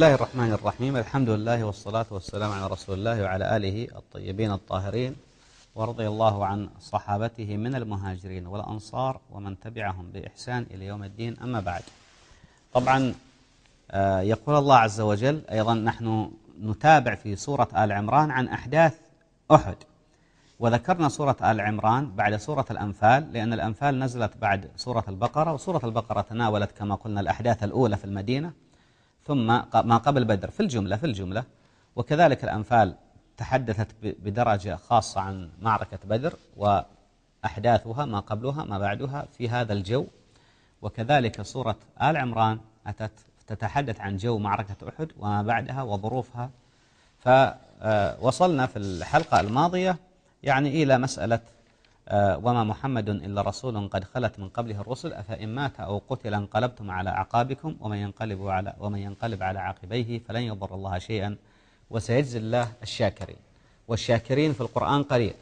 الله الرحمن الرحيم. الحمد لله والصلاة والسلام على رسول الله وعلى آله الطيبين الطاهرين ورضي الله عن صحابته من المهاجرين والأنصار ومن تبعهم بإحسان إلى يوم الدين. أما بعد طبعا آه، يقول الله عز وجل أيضا نحن نتابع في سورة آل عمران عن أحداث أحد. وذكرنا سورة آل عمران بعد سورة الأنفال لأن الأنفال نزلت بعد سورة البقرة وسورة البقرة تناولت كما قلنا الأحداث الأولى في المدينة. ثم ما قبل بدر في الجملة في الجملة وكذلك الأنفال تحدثت بدرجة خاصة عن معركة بدر وأحداثها ما قبلها ما بعدها في هذا الجو. وكذلك سورة آل عمران أتت تتحدث عن جو معركة أحد وما بعدها وظروفها. فوصلنا في الحلقة الماضية يعني إلى مسألة آه، وما محمد إلا رسول قد خلت من قبله الرسل أفإن مات أو قتل انقلبتم على أعقابكم ومن ينقلب على ومن ينقلب على عقبيه فلن يضر الله شيئا. وسيجزي الله الشاكرين. والشاكرين في القرآن قليل.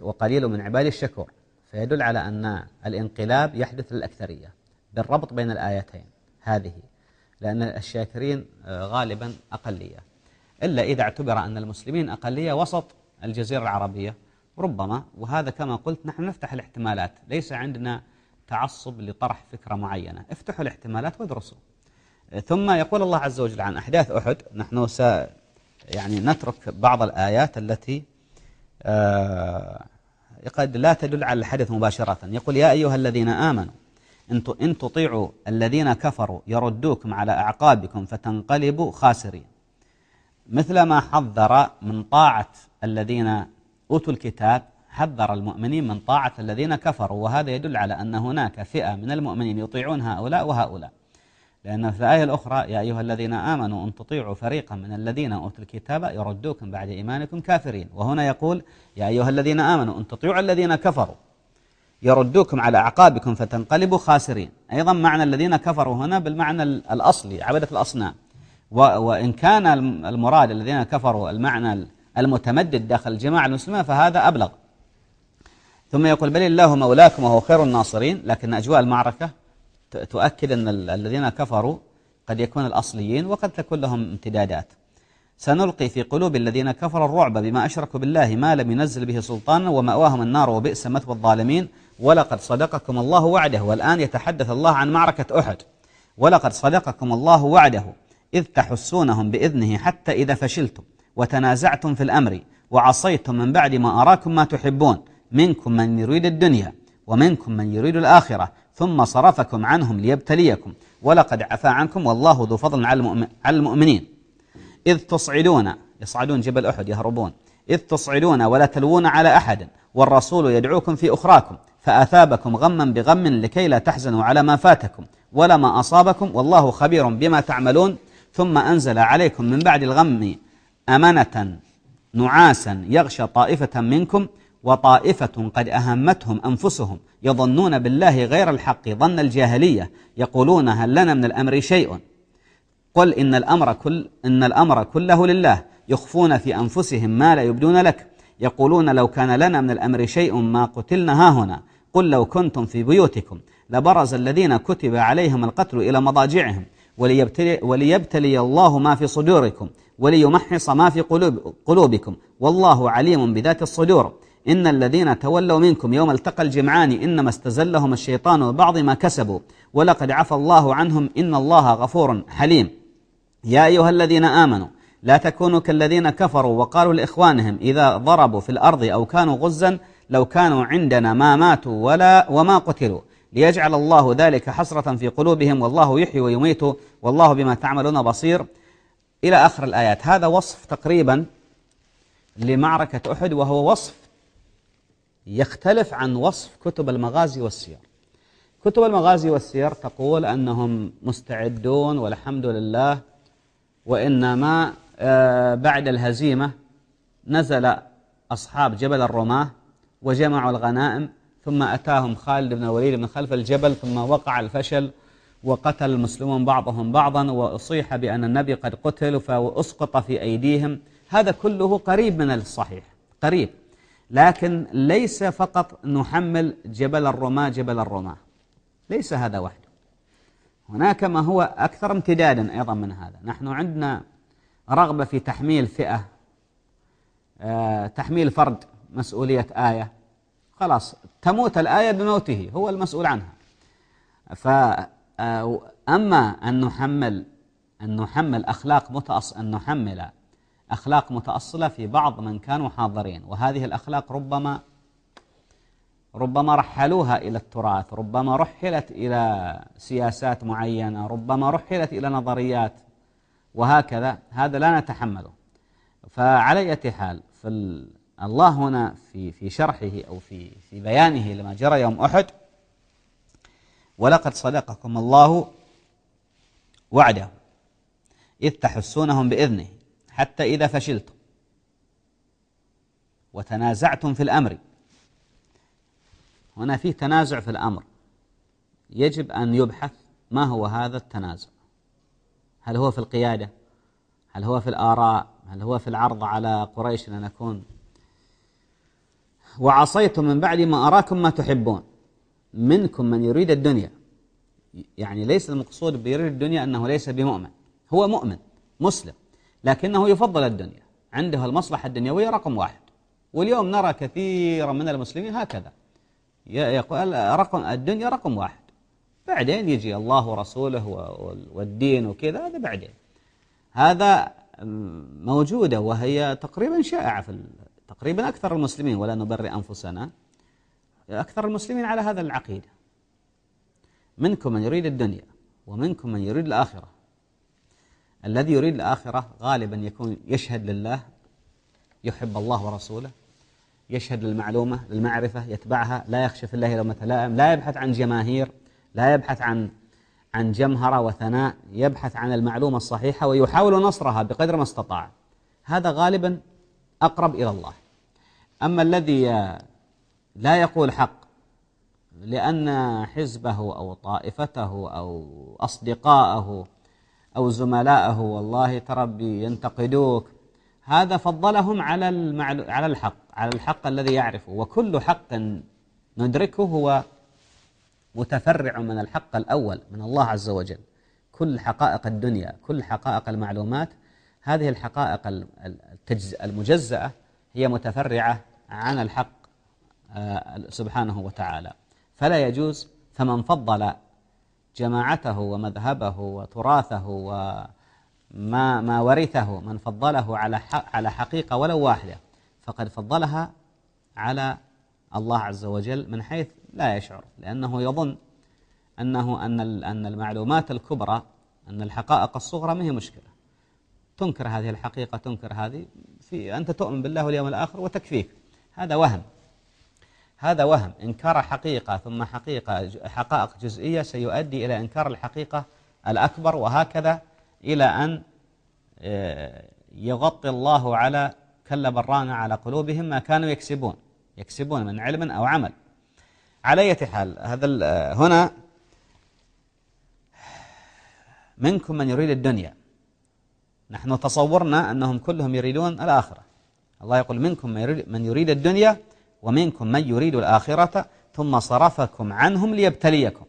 وقليل من عباد الشكور. فيدل على أن الانقلاب يحدث للأكثرية بالربط بين الآيتين هذه لأن الشاكرين آه، غالبا أقلية. إلا إذا اعتبر أن المسلمين أقلية وسط الجزيرة العربية. ربما وهذا كما قلت نحن نفتح الاحتمالات ليس عندنا تعصب لطرح فكرة معينة. افتحوا الاحتمالات وادرسوا. ثم يقول الله عز وجل عن أحداث أحد نحن س يعني نترك بعض الآيات التي آه قد لا تدل على الحدث مباشرة. يقول يا أيها الذين آمنوا إن تطيعوا الذين كفروا يردوكم على أعقابكم فتنقلبوا خاسرين. مثل ما حذر من طاعة الذين أوتوا الكتاب حذر المؤمنين من طاعة الذين كفروا وهذا يدل على أن هناك فئة من المؤمنين يطيعون هؤلاء وهؤلاء. لأن في الآية الأخرى يا أيها الذين آمنوا أن تطيعوا فريقا من الذين أوتوا الكتاب يردوكم بعد إيمانكم كافرين. وهنا يقول يا أيها الذين آمنوا أن تطيعوا الذين كفروا يردوكم على أعقابكم فتنقلبوا خاسرين. أيضا معنى الذين كفروا هنا بالمعنى الأصلي عبدة الأصنام. وإن كان المراد الذين كفروا المعنى المتمدد داخل الجماعة المسلمة فهذا أبلغ. ثم يقول بل الله مولاكم وهو خير الناصرين لكن أجواء المعركة تؤكد أن الذين كفروا قد يكون الأصليين وقد تكون لهم امتدادات. سنلقي في قلوب الذين كفروا الرعب بما أشركوا بالله ما لم ينزل به سلطانا ومأواهم النار وبئس مثوى الظالمين. ولقد صدقكم الله وعده والآن يتحدث الله عن معركة أحد. ولقد صدقكم الله وعده إذ تحسونهم بإذنه حتى إذا فشلتم. وتنازعتم في الأمر وعصيتم من بعد ما أراكم ما تحبون منكم من يريد الدنيا ومنكم من يريد الآخرة ثم صرفكم عنهم ليبتليكم ولقد عفى عنكم والله ذو فضل على المؤمنين. إذ تصعدون يصعدون جبل أحد يهربون إذ تصعدون ولا تلوون على أحد والرسول يدعوكم في أخراكم فأثابكم غما بغم لكي لا تحزنوا على ما فاتكم ولا ما أصابكم والله خبير بما تعملون ثم أنزل عليكم من بعد الغم أمنة نعاسا يغشى طائفة منكم وطائفة قد أهمتهم أنفسهم يظنون بالله غير الحق ظن الجاهلية يقولون هل لنا من الأمر شيء؟ قل إن الأمر, كل إن الأمر كله لله يخفون في أنفسهم ما لا يبدون لك يقولون لو كان لنا من الأمر شيء ما قتلنا ها هنا قل لو كنتم في بيوتكم لبرز الذين كتب عليهم القتل إلى مضاجعهم وليبتلي, وليبتلي الله ما في صدوركم وليمحص ما في قلوب قلوبكم. والله عليم بذات الصدور. إن الذين تولوا منكم يوم التقى الجمعان إنما استزلهم الشيطان ببعض ما كسبوا. ولقد عفى الله عنهم إن الله غفور حليم. يا أيها الذين آمنوا لا تكونوا كالذين كفروا وقالوا لإخوانهم إذا ضربوا في الأرض أو كانوا غزا لو كانوا عندنا ما ماتوا ولا وما قتلوا. ليجعل الله ذلك حسرة في قلوبهم والله يحيي ويميت والله بما تعملون بصير. إلى آخر الآيات. هذا وصف تقريبا لمعركة أحد وهو وصف يختلف عن وصف كتب المغازي والسير. كتب المغازي والسير تقول أنهم مستعدون والحمد لله وإنما آه، بعد الهزيمة نزل أصحاب جبل الرماة وجمعوا الغنائم ثم أتاهم خالد بن الوليد من خلف الجبل ثم وقع الفشل وقتل المسلمون بعضهم بعضا وأصيح بأن النبي قد قتل فأسقط في أيديهم. هذا كله قريب من الصحيح قريب. لكن ليس فقط نحمل جبل الرماة جبل الرماة ليس هذا وحده. هناك ما هو أكثر امتدادا أيضا من هذا. نحن عندنا رغبة في تحميل فئة آه، تحميل فرد مسؤولية آية. خلاص تموت الآية بموته هو المسؤول عنها. فأما آه، أن نحمل أن نحمل أخلاق متأص أن نحمل أخلاق متأصلة في بعض من كانوا حاضرين. وهذه الأخلاق ربما ربما رحلوها إلى التراث ربما رحلت إلى سياسات معينة ربما رحلت إلى نظريات وهكذا. هذا لا نتحمله. فعلى أي حال في الله هنا في في شرحه أو في في بيانه لما جرى يوم أحد ولقد صدقكم الله وعده إذ تحسونهم بإذنه حتى إذا فشلتم وتنازعتم في الأمر. هنا فيه تنازع في الأمر. يجب أن يبحث ما هو هذا التنازع؟ هل هو في القيادة؟ هل هو في الآراء؟ هل هو في العرض على قريش لنكون وعصيتم من بعد ما أراكم ما تحبون. منكم من يريد الدنيا. يعني ليس المقصود بيريد الدنيا أنه ليس بمؤمن. هو مؤمن مسلم لكنه يفضل الدنيا. عنده المصلحة الدنيوية رقم واحد. واليوم نرى كثيرا من المسلمين هكذا. يقول رقم الدنيا رقم واحد. بعدين يجي الله ورسوله والدين وكذا هذا بعدين. هذا موجودة وهي تقريبا شائعة في تقريبا أكثر المسلمين ولا نبرئ أنفسنا أكثر المسلمين على هذا العقيدة منكم من يريد الدنيا ومنكم من يريد الآخرة. الذي يريد الآخرة غالبا يكون يشهد لله يحب الله ورسوله يشهد للمعلومة للمعرفة يتبعها لا يخشى في الله لومة لائم لا يبحث عن جماهير لا يبحث عن عن جمهرة وثناء يبحث عن المعلومة الصحيحة ويحاول نصرها بقدر ما استطاع. هذا غالبا أقرب إلى الله. أما الذي لا يقول حق لأن حزبه أو طائفته أو أصدقاءه أو زملائه والله تربي ينتقدوك هذا فضلهم على على الحق على الحق الذي يعرفه. وكل حق ندركه هو متفرع من الحق الأول من الله عز وجل. كل حقائق الدنيا كل حقائق المعلومات هذه الحقائق المجزأة هي متفرعة عن الحق آه، سبحانه وتعالى. فلا يجوز فمن فضل جماعته ومذهبه وتراثه وما ما ورثه من فضله على على حقيقة ولو واحدة فقد فضلها على الله عز وجل من حيث لا يشعر. لأنه يظن أنه أن أن المعلومات الكبرى أن الحقائق الصغرى ما هي مشكلة. تنكر هذه الحقيقة تنكر هذه. في أنت تؤمن بالله واليوم الآخر وتكفيك. هذا وهم. هذا وهم. إنكار حقيقة ثم حقيقة حقائق جزئية سيؤدي إلى إنكار الحقيقة الأكبر وهكذا إلى أن آه، يغطي الله على كل برانا على قلوبهم ما كانوا يكسبون. يكسبون من علم أو عمل. على أي حال هذا هنا منكم من يريد الدنيا. نحن تصورنا أنهم كلهم يريدون الآخرة. الله يقول منكم من يريد الدنيا ومنكم من يريد الآخرة ثم صرفكم عنهم ليبتليكم.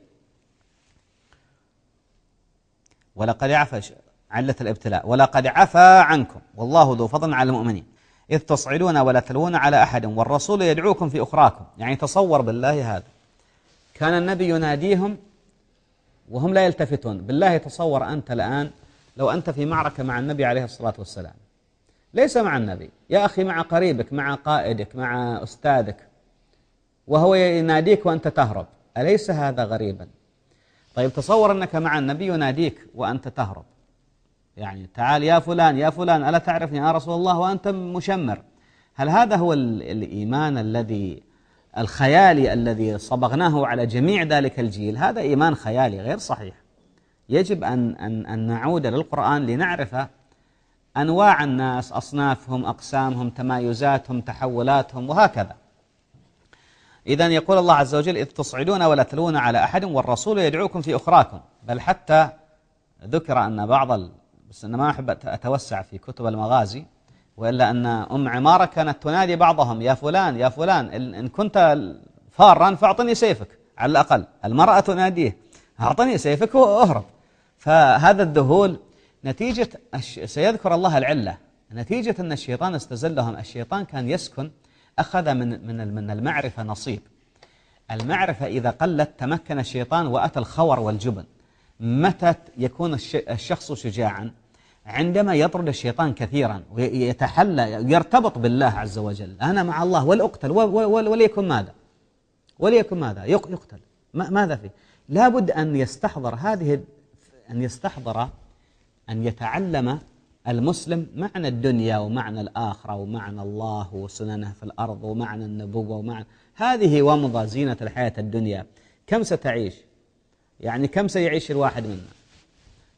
ولقد عفى علة الابتلاء. ولقد عفى عنكم. والله ذو فضل على المؤمنين. إذ تصعدون ولا تلوون على أحد والرسول يدعوكم في أخراكم. يعني تصور بالله هذا. كان النبي يناديهم وهم لا يلتفتون. بالله تصور أنت الآن لو أنت في معركة مع النبي عليه الصلاة والسلام. ليس مع النبي. يا أخي مع قريبك مع قائدك مع أستاذك. وهو يناديك وأنت تهرب. أليس هذا غريبا؟ طيب تصور أنك مع النبي يناديك وأنت تهرب. يعني تعال يا فلان يا فلان ألا تعرفني يا رسول الله وأنت مشمر؟ هل هذا هو الإيمان الذي الخيالي الذي صبغناه على جميع ذلك الجيل؟ هذا إيمان خيالي غير صحيح. يجب أن, أن, أن نعود للقرآن لنعرف أنواع الناس أصنافهم أقسامهم تمايزاتهم تحولاتهم وهكذا. إذا يقول الله عز وجل إذ تصعدون ولا تلون على أحد والرسول يدعوكم في أخراكم. بل حتى ذكر أن بعض ال... بس أنا ما أحب أتوسع في كتب المغازي وإلا أن أم عمارة كانت تنادي بعضهم يا فلان يا فلان إن كنت فارا فأعطني سيفك على الأقل المرأة تناديه أعطني سيفك وأهرب. فهذا الذهول نتيجة سيذكر الله العلة. نتيجة أن الشيطان استزلهم الشيطان كان يسكن أخذ من من المعرفة نصيب. المعرفة إذا قلت تمكن الشيطان وأتى الخور والجبن. متى يكون الشخص شجاعا. عندما يطرد الشيطان كثيرا ويتحلى يرتبط بالله عز وجل. أنا مع الله ولأقتل وليكن ماذا؟ وليكن ماذا؟ يقتل. ماذا فيه؟ لابد أن يستحضر هذه أن يستحضر أن يتعلم المسلم معنى الدنيا ومعنى الآخرة ومعنى الله وسننه في الأرض ومعنى النبوة ومعنى هذه ومضة زينة الحياة الدنيا. كم ستعيش؟ يعني كم سيعيش الواحد منا؟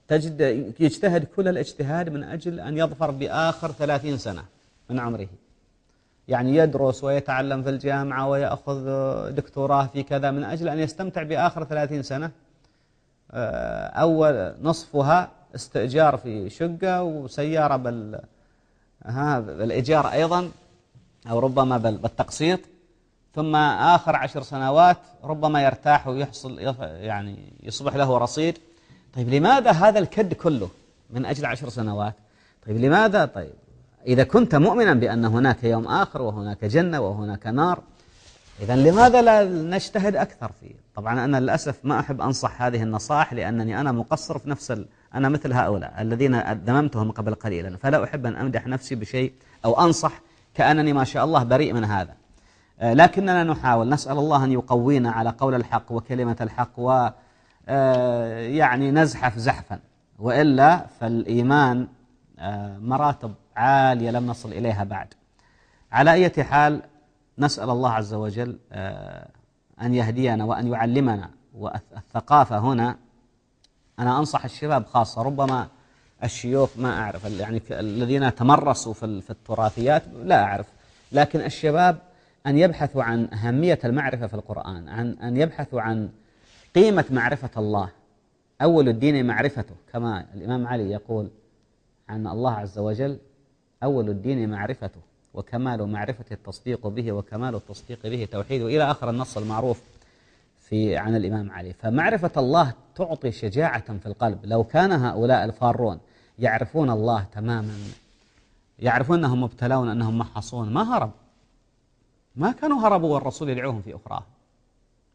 تجد يجتهد كل الاجتهاد من أجل أن يظفر بآخر ثلاثين سنة من عمره. يعني يدرس ويتعلم في الجامعة ويأخذ دكتوراه في كذا من أجل أن يستمتع بآخر ثلاثين سنة. أول نصفها استئجار في شقة وسيارة بال ها بالإيجار أيضا أو ربما بالتقسيط. ثم آخر عشر سنوات ربما يرتاح ويحصل يعني يصبح له رصيد. طيب لماذا هذا الكد كله من أجل عشر سنوات؟ طيب لماذا؟ طيب إذا كنت مؤمنا بأن هناك يوم آخر وهناك جنة وهناك نار إذا لماذا لا نجتهد أكثر فيه؟ طبعا أنا للأسف ما أحب أنصح هذه النصائح لأنني أنا مقصر في نفس ال... أنا مثل هؤلاء الذين ذممتهم قبل قليلا فلا أحب أن أمدح نفسي بشيء أو أنصح كأنني ما شاء الله بريء من هذا. آه، لكننا نحاول نسأل الله أن يقوينا على قول الحق وكلمة الحق و آه، يعني نزحف زحفا وإلا فالإيمان آه، مراتب عالية لم نصل إليها بعد. على أي حال نسأل الله عز وجل أن يهدينا وأن يعلمنا. والثقافة هنا أنا أنصح الشباب خاصة ربما الشيوخ ما أعرف يعني الذين تمرسوا في التراثيات لا أعرف. لكن الشباب أن يبحثوا عن أهمية المعرفة في القرآن عن أن يبحثوا عن قيمة معرفة الله. أول الدين معرفته كما الإمام علي يقول عن الله عز وجل أول الدين معرفته. وكمال معرفة التصديق به وكمال التصديق به توحيده. إلى آخر النص المعروف في عن الإمام علي. فمعرفة الله تعطي شجاعة في القلب. لو كان هؤلاء الفارون يعرفون الله تماما يعرفون أنهم مبتلون أنهم محصون ما هرب. ما كانوا هربوا والرسول يدعوهم في أخرى.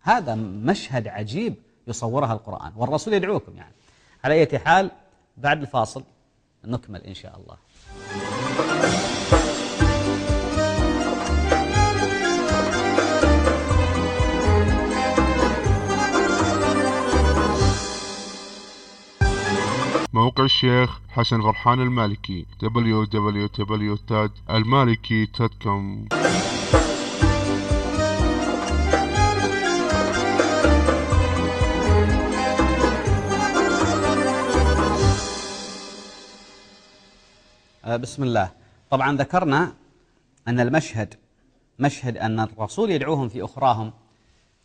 هذا مشهد عجيب يصورها القرآن والرسول يدعوكم يعني. على أي حال بعد الفاصل نكمل إن شاء الله. موقع الشيخ حسن غرحان المالكي www.almaliki.com آه، بسم الله. طبعا ذكرنا أن المشهد مشهد أن الرسول يدعوهم في أخراهم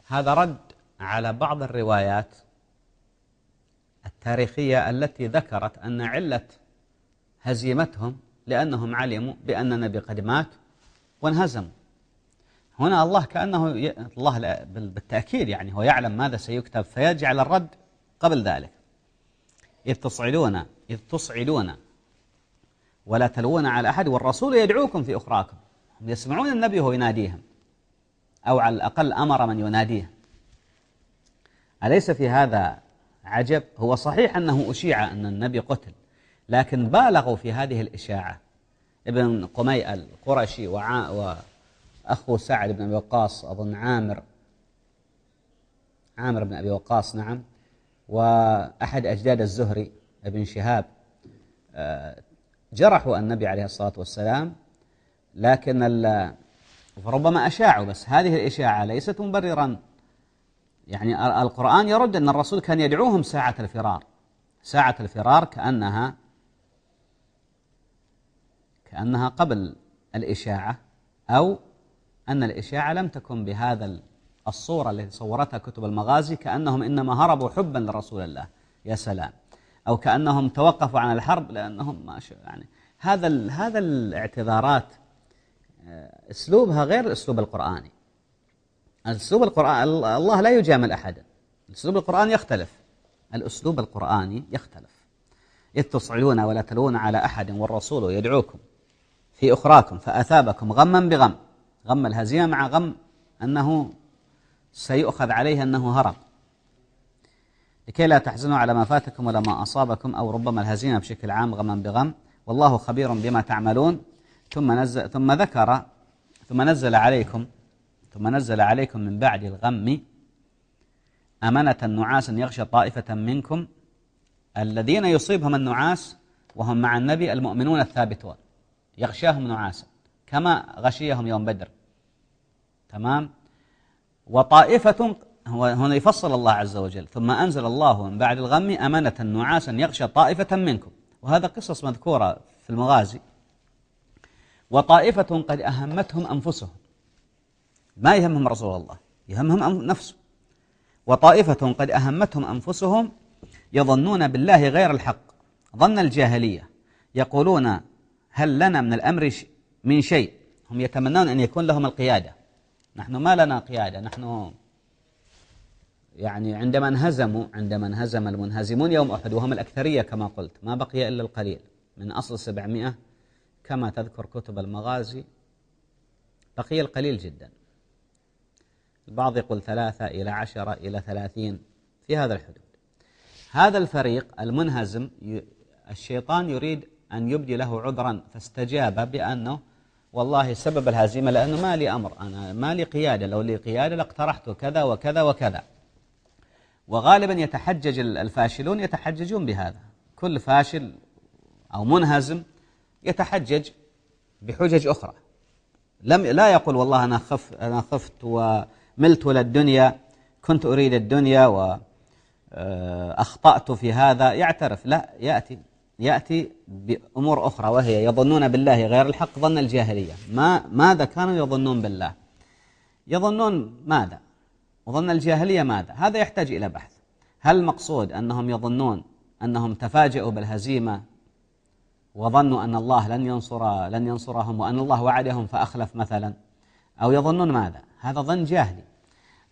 هذا رد على بعض الروايات التاريخية التي ذكرت أن علة هزيمتهم لأنهم علموا بأن النبي قد مات وانهزم هنا الله كأنه ي... الله بالتأكيد يعني هو يعلم ماذا سيكتب فيجعل الرد قبل ذلك. إذ تصعدون إذ تصعدون ولا تلوون على أحد والرسول يدعوكم في أخراكم. هم يسمعون النبي وهو يناديهم. أو على الأقل أمر من يناديه أليس في هذا عجب. هو صحيح أنه أشيع أن النبي قتل لكن بالغوا في هذه الإشاعة. ابن قمي القرشي وأخو سعد بن أبي وقاص أظن عامر. عامر بن أبي وقاص نعم. وأحد أجداد الزهري ابن شهاب. آه، جرحوا النبي عليه الصلاة والسلام لكن فربما أشاعوا بس هذه الإشاعة ليست مبررا. يعني القرآن يرد أن الرسول كان يدعوهم ساعة الفرار. ساعة الفرار كأنها كأنها قبل الإشاعة أو أن الإشاعة لم تكن بهذا الصورة التي صورتها كتب المغازي كأنهم إنما هربوا حبا لرسول الله. يا سلام. أو كأنهم توقفوا عن الحرب لأنهم ما يعني هذا هذا الاعتذارات آه، أسلوبها غير الأسلوب القرآني. الأسلوب القرآن الله لا يجامل أحدا. الأسلوب القرآني يختلف. الأسلوب القرآني يختلف. إذ تصعدون ولا تلون على أحد والرسول يدعوكم في أخراكم فأثابكم غما بغم. غم الهزيمة مع غم أنه سيؤخذ عليه أنه هرب. لكي لا تحزنوا على ما فاتكم ولا ما أصابكم أو ربما الهزيمة بشكل عام غما بغم. والله خبير بما تعملون. ثم نزل ثم ذكر ثم نزل عليكم ثم نزل عليكم من بعد الغم أمنة نعاسا يغشى طائفة منكم الذين يصيبهم النعاس وهم مع النبي المؤمنون الثابتون. يغشاهم نعاسا كما غشيهم يوم بدر. تمام؟ وطائفة هنا يفصل الله عز وجل. ثم أنزل الله من بعد الغم أمنة نعاسا يغشى طائفة منكم. وهذا قصص مذكورة في المغازي. وطائفة قد أهمتهم أنفسهم. ما يهمهم رسول الله يهمهم نفسه. وطائفة قد أهمتهم أنفسهم يظنون بالله غير الحق ظن الجاهلية يقولون هل لنا من الأمر من شيء؟ هم يتمنون أن يكون لهم القيادة. نحن ما لنا قيادة نحن يعني عندما انهزموا عندما انهزم المنهزمون يوم أحد وهم الأكثرية كما قلت ما بقي إلا القليل. من أصل سبعمائة كما تذكر كتب المغازي بقي القليل جدا. البعض يقول ثلاثة إلى عشرة إلى ثلاثين في هذا الحدود. هذا الفريق المنهزم الشيطان يريد أن يبدي له عذرا فاستجاب بأنه والله سبب الهزيمة لأنه ما لي أمر أنا ما لي قيادة لو لي قيادة لاقترحت كذا وكذا وكذا. وغالبا يتحجج الفاشلون يتحججون بهذا. كل فاشل أو منهزم يتحجج بحجج أخرى. لم لا يقول والله أنا خف أنا خفت وملت للدنيا كنت أريد الدنيا وأخطأت آه، في هذا. يعترف لا يأتي يأتي بأمور أخرى وهي يظنون بالله غير الحق ظن الجاهلية. ما ماذا كانوا يظنون بالله؟ يظنون ماذا؟ وظن الجاهلية ماذا؟ هذا يحتاج إلى بحث. هل المقصود أنهم يظنون أنهم تفاجئوا بالهزيمة وظنوا أن الله لن ينصر لن ينصرهم وأن الله وعدهم فأخلف مثلا؟ أو يظنون ماذا؟ هذا ظن جاهلي.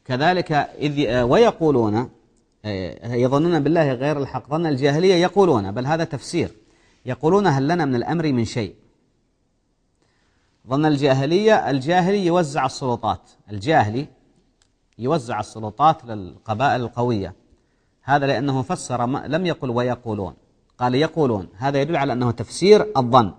كذلك إذ ويقولون يظنون بالله غير الحق ظن الجاهلية يقولون بل هذا تفسير يقولون هل لنا من الأمر من شيء؟ ظن الجاهلية الجاهلي يوزع السلطات الجاهلي يوزع السلطات للقبائل القوية. هذا لأنه فسر ما لم يقل ويقولون. قال يقولون هذا يدل على أنه تفسير الظن.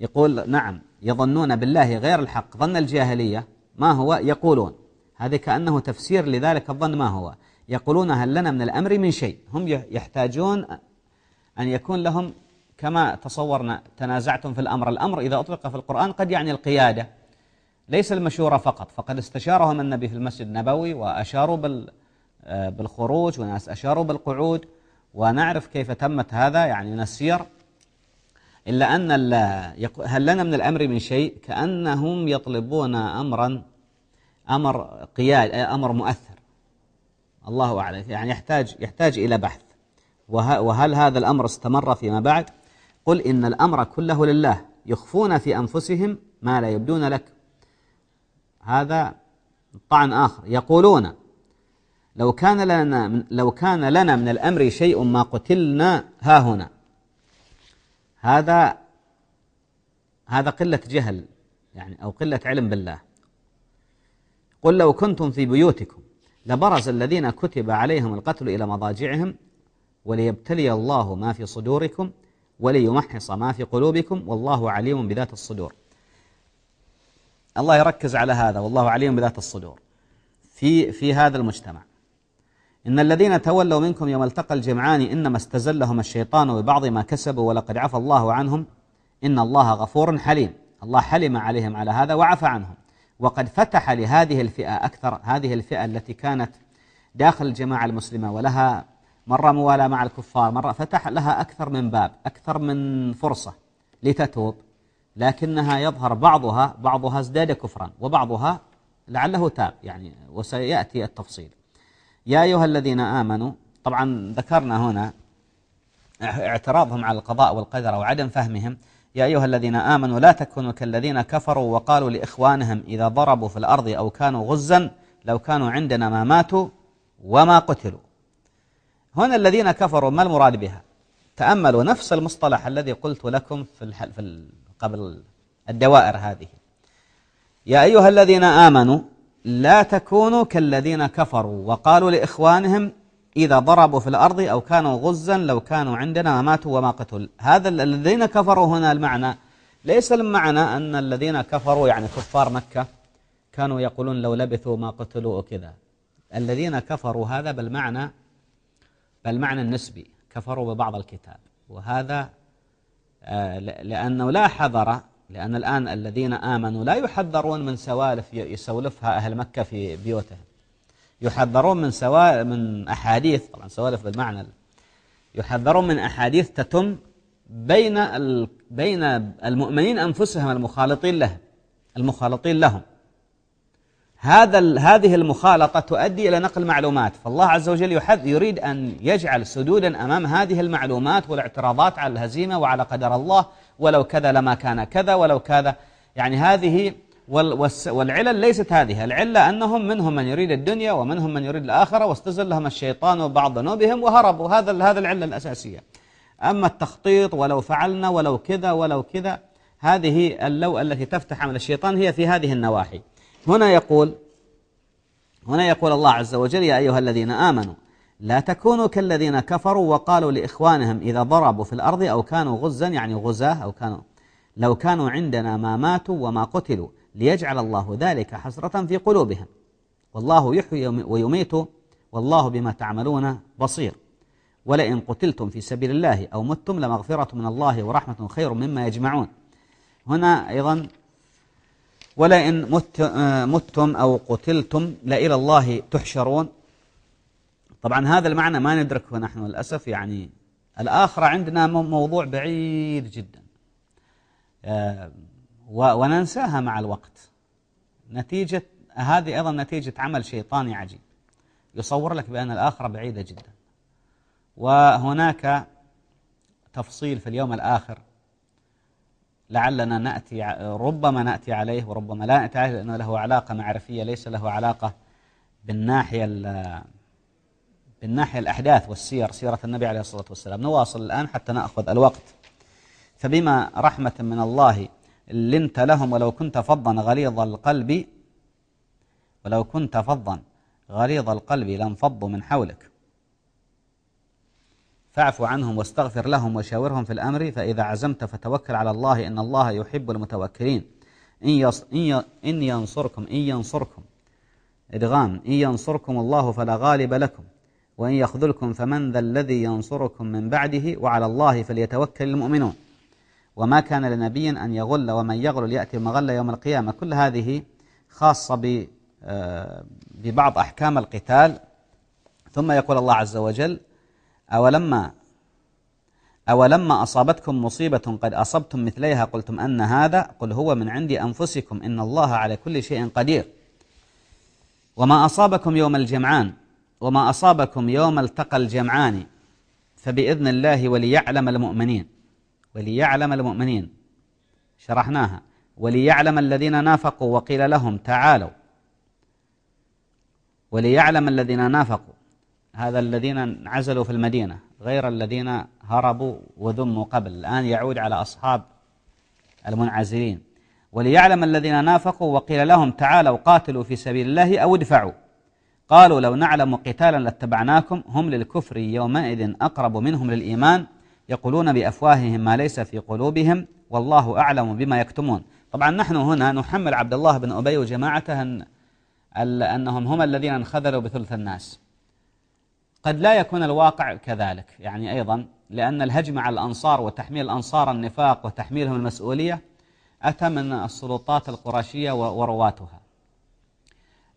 يقول نعم يظنون بالله غير الحق ظن الجاهلية ما هو؟ يقولون. هذا كأنه تفسير لذلك الظن ما هو. يقولون هل لنا من الأمر من شيء؟ هم يحتاجون أن يكون لهم كما تصورنا تنازعتم في الأمر. الأمر إذا أطلق في القرآن قد يعني القيادة ليس المشورة فقط. فقد استشارهم النبي في المسجد النبوي وأشاروا بالخروج وناس أشاروا بالقعود. ونعرف كيف تمت هذا يعني نسير. إلا أن هل لنا من الأمر من شيء؟ كأنهم يطلبون أمرا أمر قياد أمر مؤثر. الله أعلم. يعني يحتاج يحتاج إلى بحث. وهل هذا الأمر استمر فيما بعد؟ قل إن الأمر كله لله. يخفون في أنفسهم ما لا يبدون لك. هذا طعن آخر. يقولون لو كان لنا لو كان لنا من الأمر شيء ما قتلنا ها هنا. هذا هذا قلة جهل يعني أو قلة علم بالله. قل لو كنتم في بيوتكم لبرز الذين كتب عليهم القتل إلى مضاجعهم وليبتلي الله ما في صدوركم وليمحص ما في قلوبكم والله عليم بذات الصدور. الله يركز على هذا والله عليم بذات الصدور. في في هذا المجتمع. إن الذين تولوا منكم يوم التقى الجمعان إنما استزلهم الشيطان ببعض ما كسبوا ولقد عفى الله عنهم إن الله غفور حليم. الله حلم عليهم على هذا وعفى عنهم. وقد فتح لهذه الفئة أكثر هذه الفئة التي كانت داخل الجماعة المسلمة ولها مرة موالاة مع الكفار مرة فتح لها أكثر من باب أكثر من فرصة لتتوب لكنها يظهر بعضها بعضها ازداد كفرا وبعضها لعله تاب يعني وسيأتي التفصيل. يا أيها الذين آمنوا طبعا ذكرنا هنا اعتراضهم على القضاء والقدر وعدم فهمهم يا أيها الذين آمنوا لا تكونوا كالذين كفروا وقالوا لإخوانهم إذا ضربوا في الأرض أو كانوا غزا لو كانوا عندنا ما ماتوا وما قتلوا. هنا الذين كفروا ما المراد بها؟ تأملوا نفس المصطلح الذي قلت لكم في, قبل الدوائر هذه. يا أيها الذين آمنوا لا تكونوا كالذين كفروا وقالوا لإخوانهم إذا ضربوا في الأرض أو كانوا غزا لو كانوا عندنا ما ماتوا وما قتلوا هذا الذين كفروا هنا المعنى ليس المعنى أن الذين كفروا يعني كفار مكة كانوا يقولون لو لبثوا ما قتلوا وكذا. الذين كفروا هذا بالمعنى بالمعنى النسبي. كفروا ببعض الكتاب. وهذا آه، لأنه لا حذر لأن الآن الذين آمنوا لا يحذرون من سوالف يسولفها أهل مكة في بيوتهم. يحذرون من سوا من أحاديث طبعا سوالف بالمعنى يحذرون من أحاديث تتم بين. بين المؤمنين أنفسهم المخالطين له المخالطين لهم هذا. هذه المخالطة تؤدي إلى نقل معلومات فالله عز وجل يحذ يريد أن يجعل سدودا أمام هذه المعلومات والاعتراضات على الهزيمة وعلى قدر الله ولو كذا لما كان كذا ولو كذا يعني هذه والعلل ليست هذه. العلة أنهم منهم من يريد الدنيا ومنهم من يريد الآخرة واستزلهم الشيطان بعض ذنوبهم وهربوا. هذا هذا العلة الأساسية. أما التخطيط ولو فعلنا ولو كذا ولو كذا هذه اللو التي تفتح عمل الشيطان هي في هذه النواحي. هنا يقول هنا يقول الله عز وجل يا أيها الذين آمنوا لا تكونوا كالذين كفروا وقالوا لإخوانهم إذا ضربوا في الأرض أو كانوا غزا يعني غزاة أو كانوا لو كانوا عندنا ما ماتوا وما قتلوا ليجعل الله ذلك حسرة في قلوبهم. والله يحيي ويميت والله بما تعملون بصير. ولئن قتلتم في سبيل الله أو متم لمغفرة من الله ورحمة خير مما يجمعون. هنا أيضا ولئن مت متم أو قتلتم لإلى الله تحشرون. طبعا هذا المعنى ما ندركه نحن للأسف يعني الآخرة عندنا موضوع بعيد جدا. آه، وننساها مع الوقت. نتيجة هذه أيضا نتيجة عمل شيطاني عجيب. يصور لك بأن الآخرة بعيدة جدا. وهناك تفصيل في اليوم الآخر. لعلنا نأتي ربما نأتي عليه وربما لا نأتي عليه لأنه له علاقة معرفية ليس له علاقة بالناحية بالناحية الأحداث والسير سيرة النبي عليه الصلاة والسلام. نواصل الآن حتى نأخذ الوقت. فبما رحمة من الله لنت لهم ولو كنت فظا غليظ القلب ولو كنت فظا غليظ القلب لانفضوا من حولك. فاعف عنهم واستغفر لهم وشاورهم في الأمر فإذا عزمت فتوكل على الله إن الله يحب المتوكلين. إن, إن ينصركم إن ينصركم. إدغام إن ينصركم الله فلا غالب لكم وإن يخذلكم فمن ذا الذي ينصركم من بعده وعلى الله فليتوكل المؤمنون. وما كان لنبي أن يغل ومن يغل يأتي مغل يوم القيامة. كل هذه خاصة آه، ببعض أحكام القتال. ثم يقول الله عز وجل أولما أولما أصابتكم مصيبة قد أصبتم مثليها قلتم أن هذا قل هو من عند أنفسكم إن الله على كل شيء قدير. وما أصابكم يوم الجمعان وما أصابكم يوم التقى الجمعان فبإذن الله وليعلم المؤمنين. وليعلم المؤمنين. شرحناها. وليعلم الذين نافقوا وقيل لهم تعالوا. وليعلم الذين نافقوا. هذا الذين انعزلوا في المدينة غير الذين هربوا وذموا قبل. الآن يعود على أصحاب المنعزلين. وليعلم الذين نافقوا وقيل لهم تعالوا قاتلوا في سبيل الله أو ادفعوا. قالوا لو نعلم قتالا لاتبعناكم هم للكفر يومئذ أقرب منهم للإيمان. يقولون بأفواههم ما ليس في قلوبهم والله أعلم بما يكتمون. طبعا نحن هنا نحمل عبد الله بن أبي وجماعته أن أنهم هم الذين انخذلوا بثلث الناس. قد لا يكون الواقع كذلك يعني أيضا لأن الهجم على الأنصار وتحميل الأنصار النفاق وتحميلهم المسؤولية أتى من السلطات القرشية ورواتها.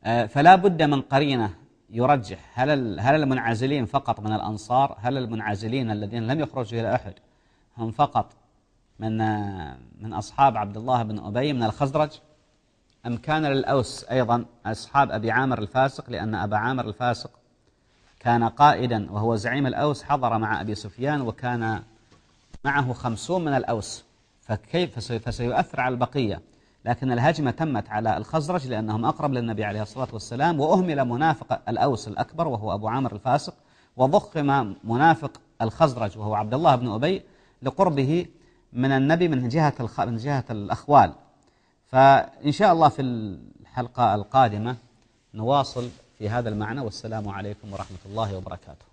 آه، فلا بد من قرينة يرجح هل هل المنعزلين فقط من الأنصار؟ هل المنعزلين الذين لم يخرجوا إلى أحد هم فقط من من أصحاب عبد الله بن أبي من الخزرج؟ أم كان للأوس أيضا أصحاب أبي عامر الفاسق؟ لأن أبا عامر الفاسق كان قائدا وهو زعيم الأوس حضر مع أبي سفيان وكان معه خمسون من الأوس. فكيف فسيؤثر على البقية؟ لكن الهجمة تمت على الخزرج لأنهم أقرب للنبي عليه الصلاة والسلام وأهمل منافق الأوس الأكبر وهو أبو عامر الفاسق وضخم منافق الخزرج وهو عبد الله بن أبي لقربه من النبي من جهة من جهة الأخوال. فإن شاء الله في الحلقة القادمة نواصل في هذا المعنى والسلام عليكم ورحمة الله وبركاته.